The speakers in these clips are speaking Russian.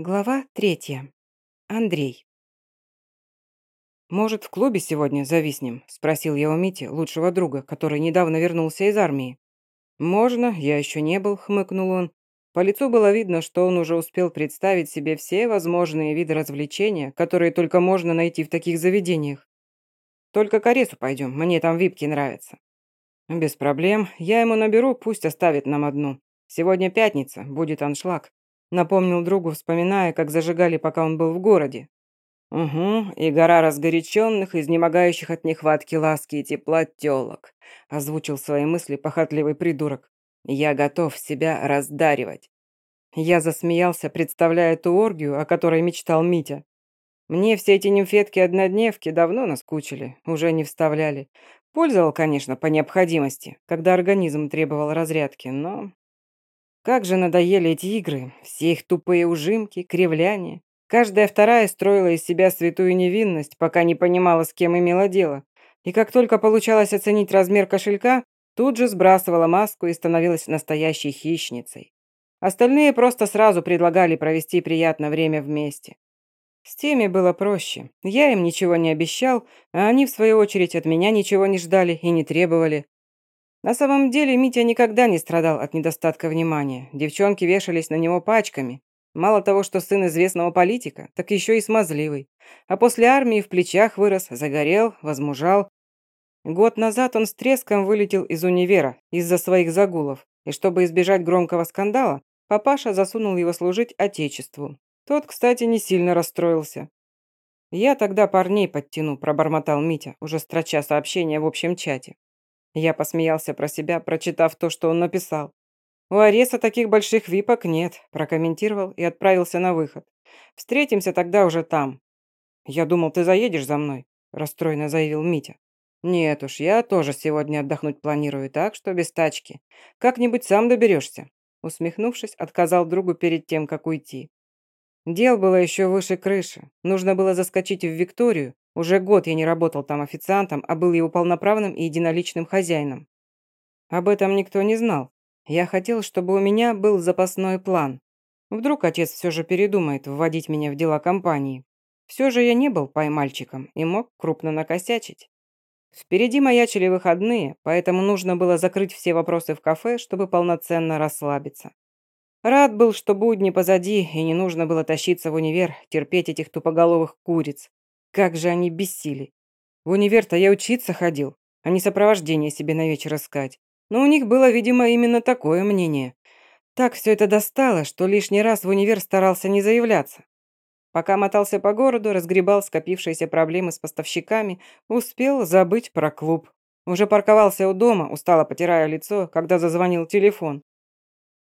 Глава третья. Андрей. «Может, в клубе сегодня зависнем?» – спросил я у Мити, лучшего друга, который недавно вернулся из армии. «Можно, я еще не был», – хмыкнул он. По лицу было видно, что он уже успел представить себе все возможные виды развлечения, которые только можно найти в таких заведениях. «Только к Аресу пойдем, мне там випки нравятся». «Без проблем, я ему наберу, пусть оставит нам одну. Сегодня пятница, будет аншлаг». Напомнил другу, вспоминая, как зажигали, пока он был в городе. «Угу, и гора разгоряченных, изнемогающих от нехватки ласки и тепла тёлок», озвучил свои мысли похотливый придурок. «Я готов себя раздаривать». Я засмеялся, представляя ту оргию, о которой мечтал Митя. Мне все эти нимфетки-однодневки давно наскучили, уже не вставляли. Пользовал, конечно, по необходимости, когда организм требовал разрядки, но как же надоели эти игры, все их тупые ужимки, кривляния. Каждая вторая строила из себя святую невинность, пока не понимала, с кем имела дело. И как только получалось оценить размер кошелька, тут же сбрасывала маску и становилась настоящей хищницей. Остальные просто сразу предлагали провести приятное время вместе. С теми было проще. Я им ничего не обещал, а они, в свою очередь, от меня ничего не ждали и не требовали. На самом деле Митя никогда не страдал от недостатка внимания. Девчонки вешались на него пачками. Мало того, что сын известного политика, так еще и смазливый. А после армии в плечах вырос, загорел, возмужал. Год назад он с треском вылетел из универа из-за своих загулов. И чтобы избежать громкого скандала, папаша засунул его служить отечеству. Тот, кстати, не сильно расстроился. «Я тогда парней подтяну», – пробормотал Митя, уже строча сообщение в общем чате. Я посмеялся про себя, прочитав то, что он написал. «У Ареса таких больших випок нет», – прокомментировал и отправился на выход. «Встретимся тогда уже там». «Я думал, ты заедешь за мной», – расстроенно заявил Митя. «Нет уж, я тоже сегодня отдохнуть планирую, так что без тачки. Как-нибудь сам доберешься», – усмехнувшись, отказал другу перед тем, как уйти. Дел было еще выше крыши. Нужно было заскочить в Викторию, уже год я не работал там официантом, а был его полноправным и единоличным хозяином. Об этом никто не знал. Я хотел, чтобы у меня был запасной план. Вдруг отец все же передумает вводить меня в дела компании. Все же я не был поймальчиком и мог крупно накосячить. Впереди маячили выходные, поэтому нужно было закрыть все вопросы в кафе, чтобы полноценно расслабиться. Рад был, что будни позади, и не нужно было тащиться в универ, терпеть этих тупоголовых куриц. Как же они бесили. В универ-то я учиться ходил, а не сопровождение себе на вечер искать. Но у них было, видимо, именно такое мнение. Так все это достало, что лишний раз в универ старался не заявляться. Пока мотался по городу, разгребал скопившиеся проблемы с поставщиками, успел забыть про клуб. Уже парковался у дома, устало потирая лицо, когда зазвонил телефон.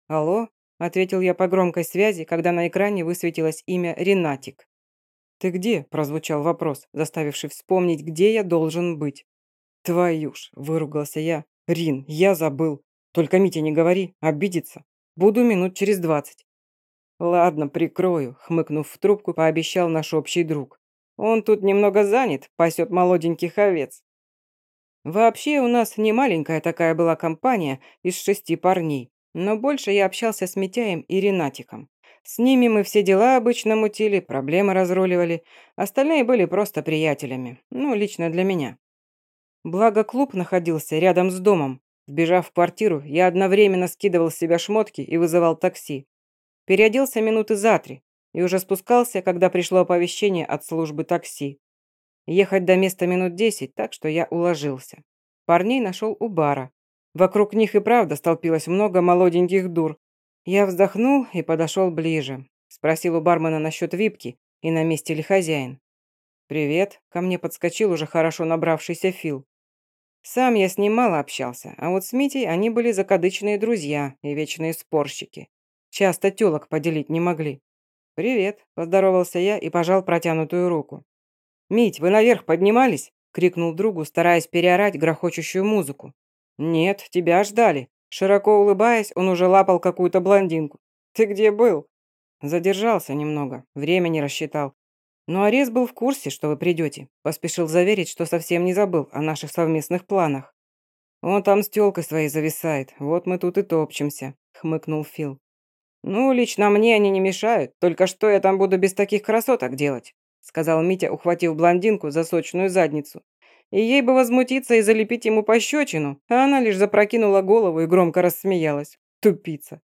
«Алло?» – ответил я по громкой связи, когда на экране высветилось имя Ренатик. «Ты где?» – прозвучал вопрос, заставивший вспомнить, где я должен быть. «Твою ж!» – выругался я. «Рин, я забыл. Только Мите не говори, обидится. Буду минут через двадцать». «Ладно, прикрою», – хмыкнув в трубку, пообещал наш общий друг. «Он тут немного занят, пасет молоденьких овец». Вообще у нас не маленькая такая была компания из шести парней, но больше я общался с Митяем и Ренатиком. С ними мы все дела обычно мутили, проблемы разруливали. Остальные были просто приятелями. Ну, лично для меня. Благо клуб находился рядом с домом. Вбежав в квартиру, я одновременно скидывал с себя шмотки и вызывал такси. Переоделся минуты за три и уже спускался, когда пришло оповещение от службы такси. Ехать до места минут десять, так что я уложился. Парней нашел у бара. Вокруг них и правда столпилось много молоденьких дур, я вздохнул и подошел ближе. Спросил у бармена насчет випки и на месте ли хозяин. «Привет», – ко мне подскочил уже хорошо набравшийся Фил. Сам я с ним мало общался, а вот с Митей они были закадычные друзья и вечные спорщики. Часто тёлок поделить не могли. «Привет», – поздоровался я и пожал протянутую руку. «Мить, вы наверх поднимались?» – крикнул другу, стараясь переорать грохочущую музыку. «Нет, тебя ждали», Широко улыбаясь, он уже лапал какую-то блондинку. «Ты где был?» Задержался немного, время не рассчитал. Но Арес был в курсе, что вы придете. Поспешил заверить, что совсем не забыл о наших совместных планах. Он там с тёлкой своей зависает, вот мы тут и топчемся», — хмыкнул Фил. «Ну, лично мне они не мешают, только что я там буду без таких красоток делать?» сказал Митя, ухватив блондинку за сочную задницу. И ей бы возмутиться и залепить ему пощечину, а она лишь запрокинула голову и громко рассмеялась. Тупица.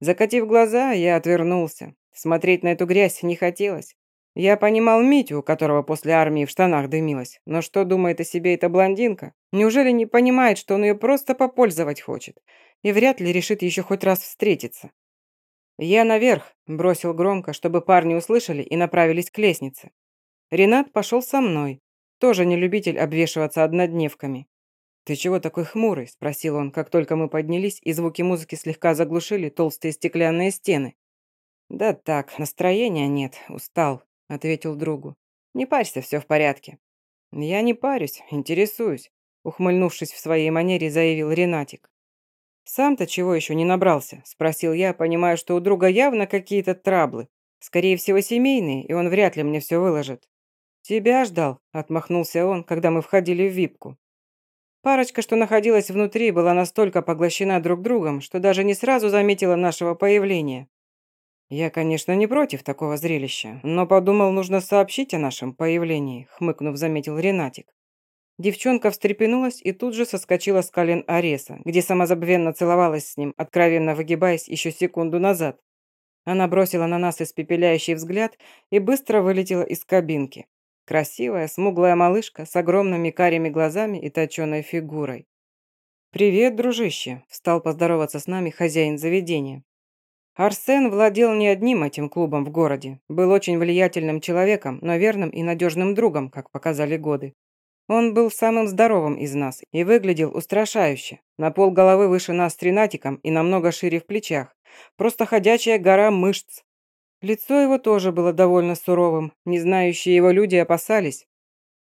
Закатив глаза, я отвернулся. Смотреть на эту грязь не хотелось. Я понимал Митю, у которого после армии в штанах дымилась, но что думает о себе эта блондинка? Неужели не понимает, что он ее просто попользовать хочет? И вряд ли решит еще хоть раз встретиться. «Я наверх», – бросил громко, чтобы парни услышали и направились к лестнице. Ренат пошел со мной. Тоже не любитель обвешиваться однодневками. «Ты чего такой хмурый?» – спросил он, как только мы поднялись, и звуки музыки слегка заглушили толстые стеклянные стены. «Да так, настроения нет, устал», – ответил другу. «Не парься, все в порядке». «Я не парюсь, интересуюсь», – ухмыльнувшись в своей манере, заявил Ренатик. «Сам-то чего еще не набрался?» – спросил я, понимая, что у друга явно какие-то траблы. Скорее всего, семейные, и он вряд ли мне все выложит. «Тебя ждал», – отмахнулся он, когда мы входили в випку. Парочка, что находилась внутри, была настолько поглощена друг другом, что даже не сразу заметила нашего появления. «Я, конечно, не против такого зрелища, но подумал, нужно сообщить о нашем появлении», – хмыкнув, заметил Ренатик. Девчонка встрепенулась и тут же соскочила с колен Ареса, где самозабвенно целовалась с ним, откровенно выгибаясь еще секунду назад. Она бросила на нас испепеляющий взгляд и быстро вылетела из кабинки. Красивая, смуглая малышка с огромными карими глазами и точеной фигурой. «Привет, дружище», – встал поздороваться с нами хозяин заведения. Арсен владел не одним этим клубом в городе, был очень влиятельным человеком, но верным и надежным другом, как показали годы. Он был самым здоровым из нас и выглядел устрашающе. На пол головы выше нас тринатиком и намного шире в плечах. Просто ходячая гора мышц. Лицо его тоже было довольно суровым. Не знающие его люди опасались.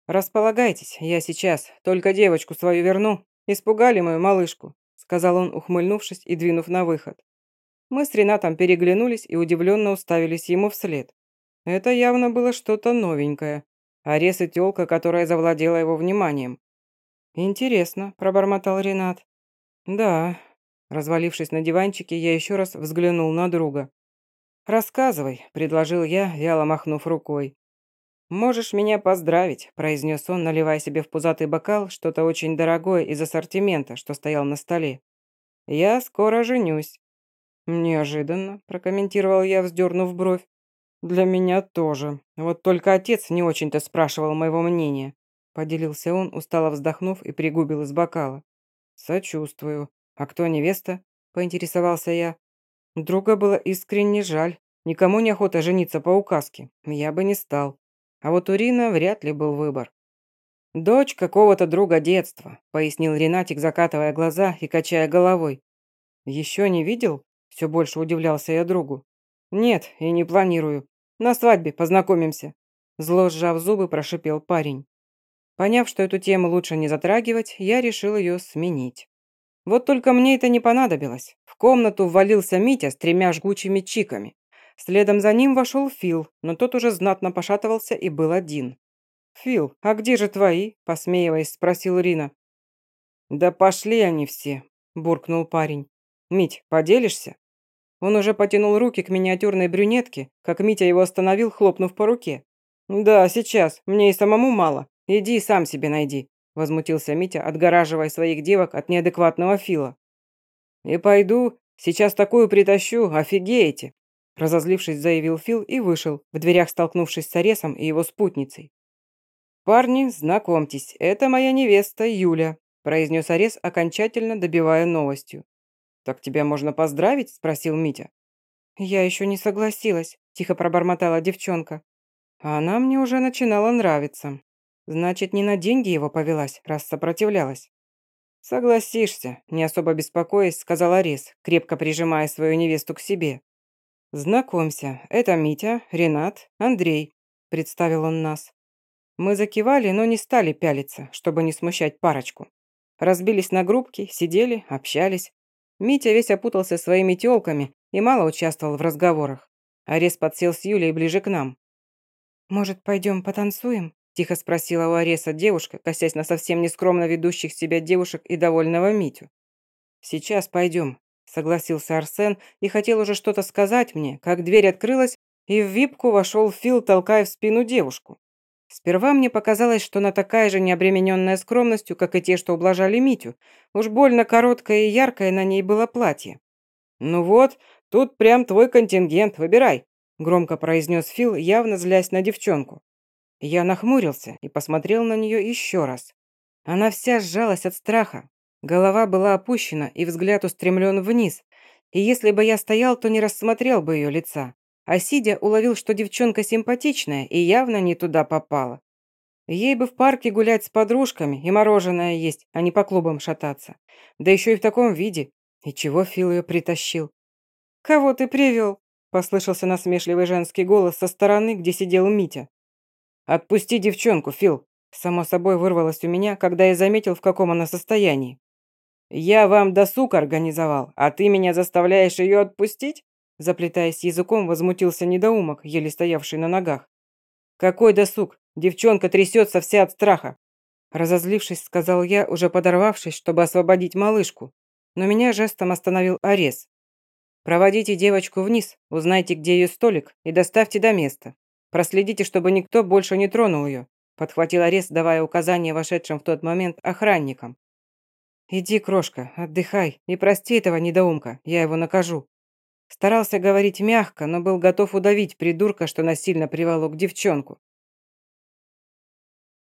«Располагайтесь, я сейчас. Только девочку свою верну. Испугали мою малышку», сказал он, ухмыльнувшись и двинув на выход. Мы с Ренатом переглянулись и удивленно уставились ему вслед. Это явно было что-то новенькое. Арес и тёлка, которая завладела его вниманием. «Интересно», – пробормотал Ренат. «Да». Развалившись на диванчике, я еще раз взглянул на друга. «Рассказывай», – предложил я, вяло махнув рукой. «Можешь меня поздравить», – произнес он, наливая себе в пузатый бокал что-то очень дорогое из ассортимента, что стоял на столе. «Я скоро женюсь». «Неожиданно», – прокомментировал я, вздернув бровь. «Для меня тоже. Вот только отец не очень-то спрашивал моего мнения», поделился он, устало вздохнув и пригубил из бокала. «Сочувствую. А кто невеста?» поинтересовался я. Друга было искренне жаль. Никому не охота жениться по указке. Я бы не стал. А вот у Рина вряд ли был выбор. «Дочь какого-то друга детства», — пояснил Ренатик, закатывая глаза и качая головой. «Еще не видел?» — все больше удивлялся я другу. «Нет, и не планирую. На свадьбе познакомимся», – зло сжав зубы, прошипел парень. Поняв, что эту тему лучше не затрагивать, я решил ее сменить. Вот только мне это не понадобилось. Комнату ввалился Митя с тремя жгучими чиками. Следом за ним вошел Фил, но тот уже знатно пошатывался и был один. «Фил, а где же твои?» – посмеиваясь, спросил Рина. «Да пошли они все», – буркнул парень. «Мить, поделишься?» Он уже потянул руки к миниатюрной брюнетке, как Митя его остановил, хлопнув по руке. «Да, сейчас. Мне и самому мало. Иди сам себе найди», – возмутился Митя, отгораживая своих девок от неадекватного Фила. «И пойду. Сейчас такую притащу. Офигеете!» Разозлившись, заявил Фил и вышел, в дверях столкнувшись с Аресом и его спутницей. «Парни, знакомьтесь, это моя невеста Юля», – произнес Арес, окончательно добивая новостью. «Так тебя можно поздравить?» – спросил Митя. «Я еще не согласилась», – тихо пробормотала девчонка. А она мне уже начинала нравиться. Значит, не на деньги его повелась, раз сопротивлялась. «Согласишься», – не особо беспокоясь, сказал Арис, крепко прижимая свою невесту к себе. «Знакомься, это Митя, Ренат, Андрей», – представил он нас. Мы закивали, но не стали пялиться, чтобы не смущать парочку. Разбились на группки, сидели, общались, Митя весь опутался своими тёлками и мало участвовал в разговорах. Арес подсел с Юлей ближе к нам. «Может, пойдем потанцуем?» – тихо спросила у Ареса девушка, косясь на совсем нескромно ведущих себя девушек и довольного Митю. «Сейчас пойдем», согласился Арсен и хотел уже что-то сказать мне, как дверь открылась, и в випку вошел Фил, толкая в спину девушку. Сперва мне показалось, что она такая же необремененная скромностью, как и те, что ублажали Митю. Уж больно короткое и яркое на ней было платье. «Ну вот, тут прям твой контингент, выбирай», громко произнес Фил, явно злясь на девчонку. Я нахмурился и посмотрел на нее еще раз. Она вся сжалась от страха. Голова была опущена и взгляд устремлен вниз. И если бы я стоял, то не рассмотрел бы ее лица а сидя уловил, что девчонка симпатичная и явно не туда попала. Ей бы в парке гулять с подружками и мороженое есть, а не по клубам шататься. Да еще и в таком виде. И чего Фил ее притащил? «Кого ты привел?» – послышался насмешливый женский голос со стороны, где сидел Митя. «Отпусти девчонку, Фил!» Само собой вырвалось у меня, когда я заметил, в каком она состоянии. «Я вам досуг организовал, а ты меня заставляешь ее отпустить?» Заплетаясь языком, возмутился недоумок, еле стоявший на ногах. «Какой досуг? Девчонка трясется вся от страха!» Разозлившись, сказал я, уже подорвавшись, чтобы освободить малышку. Но меня жестом остановил Арес. «Проводите девочку вниз, узнайте, где ее столик, и доставьте до места. Проследите, чтобы никто больше не тронул ее», подхватил Арес, давая указания вошедшим в тот момент охранникам. «Иди, крошка, отдыхай, и прости этого недоумка, я его накажу», Старался говорить мягко, но был готов удавить придурка, что насильно приволок девчонку.